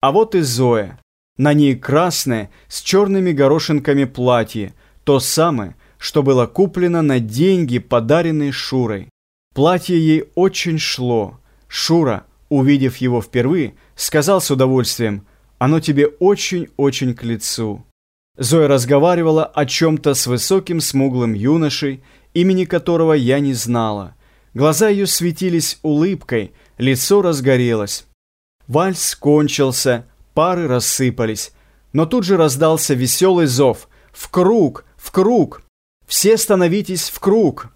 А вот и Зоя. На ней красное с черными горошинками платье, то самое, что было куплено на деньги, подаренные Шурой. Платье ей очень шло. Шура, увидев его впервые, сказал с удовольствием, «Оно тебе очень-очень к лицу». Зоя разговаривала о чем-то с высоким смуглым юношей, имени которого я не знала. Глаза ее светились улыбкой, лицо разгорелось. Вальс кончился, пары рассыпались. Но тут же раздался веселый зов «В круг! В круг! Все становитесь в круг!»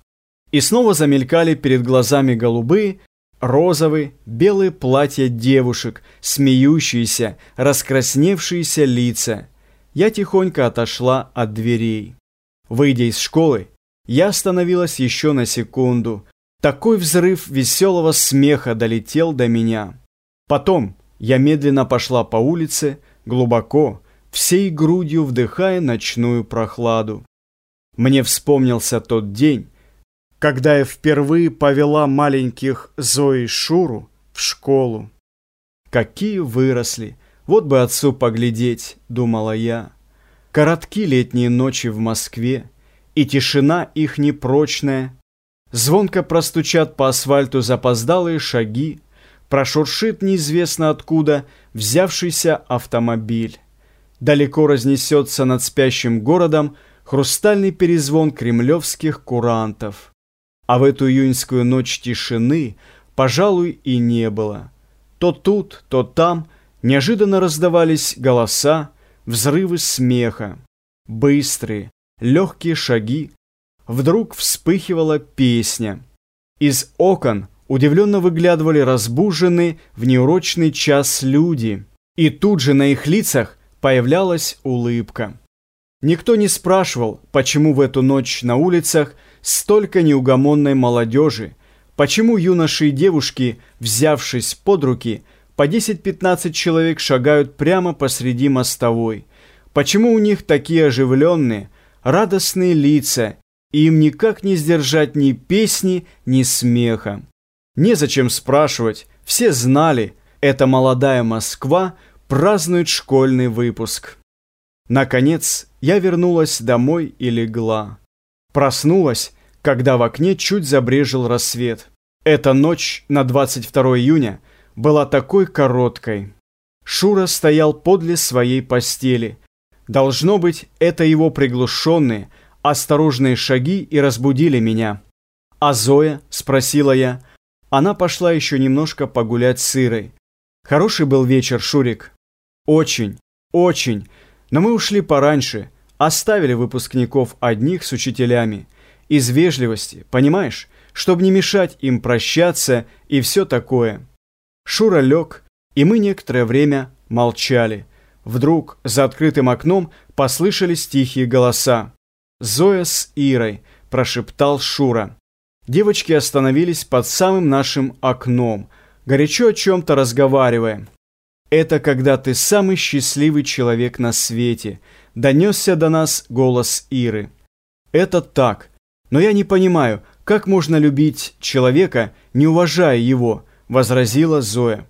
И снова замелькали перед глазами голубые, розовые, белые платья девушек, смеющиеся, раскрасневшиеся лица. Я тихонько отошла от дверей. Выйдя из школы, я остановилась еще на секунду. Такой взрыв веселого смеха долетел до меня. Потом я медленно пошла по улице, глубоко, всей грудью вдыхая ночную прохладу. Мне вспомнился тот день, когда я впервые повела маленьких Зои Шуру в школу. Какие выросли, вот бы отцу поглядеть, думала я. Коротки летние ночи в Москве, и тишина их непрочная. Звонко простучат по асфальту запоздалые шаги, прошуршит неизвестно откуда взявшийся автомобиль. Далеко разнесется над спящим городом хрустальный перезвон кремлевских курантов. А в эту июньскую ночь тишины, пожалуй, и не было. То тут, то там неожиданно раздавались голоса, взрывы смеха, быстрые, легкие шаги. Вдруг вспыхивала песня. Из окон удивленно выглядывали разбуженные в неурочный час люди, и тут же на их лицах появлялась улыбка. Никто не спрашивал, почему в эту ночь на улицах столько неугомонной молодежи, почему юноши и девушки, взявшись под руки, по 10-15 человек шагают прямо посреди мостовой, почему у них такие оживленные, радостные лица, и им никак не сдержать ни песни, ни смеха. Незачем спрашивать, все знали, эта молодая Москва празднует школьный выпуск. Наконец, я вернулась домой и легла. Проснулась, когда в окне чуть забрежил рассвет. Эта ночь на 22 июня была такой короткой. Шура стоял подле своей постели. Должно быть, это его приглушенные, осторожные шаги и разбудили меня. «А Зоя?» – спросила я – она пошла еще немножко погулять с Ирой. Хороший был вечер, Шурик. Очень, очень. Но мы ушли пораньше, оставили выпускников одних с учителями. Из вежливости, понимаешь? Чтобы не мешать им прощаться и все такое. Шура лег, и мы некоторое время молчали. Вдруг за открытым окном послышались тихие голоса. «Зоя с Ирой», – прошептал Шура. Девочки остановились под самым нашим окном, горячо о чем-то разговаривая. «Это когда ты самый счастливый человек на свете», — донесся до нас голос Иры. «Это так, но я не понимаю, как можно любить человека, не уважая его», — возразила Зоя.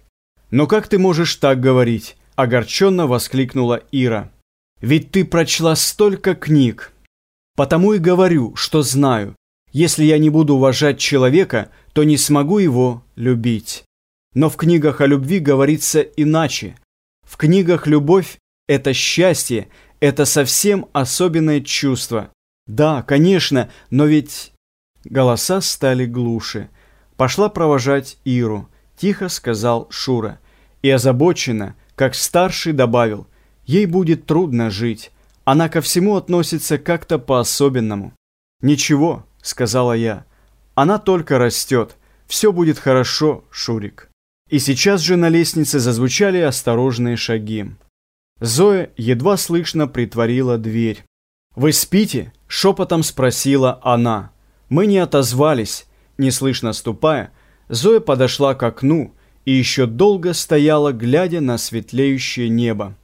«Но как ты можешь так говорить?» — огорченно воскликнула Ира. «Ведь ты прочла столько книг». «Потому и говорю, что знаю. Если я не буду уважать человека, то не смогу его любить. Но в книгах о любви говорится иначе. В книгах любовь – это счастье, это совсем особенное чувство. Да, конечно, но ведь... Голоса стали глуше. Пошла провожать Иру, тихо сказал Шура. И озабоченно, как старший добавил, ей будет трудно жить. Она ко всему относится как-то по-особенному. Ничего, сказала я. Она только растет. Все будет хорошо, Шурик. И сейчас же на лестнице зазвучали осторожные шаги. Зоя едва слышно притворила дверь. «Вы спите?» – шепотом спросила она. Мы не отозвались. Неслышно ступая, Зоя подошла к окну и еще долго стояла, глядя на светлеющее небо.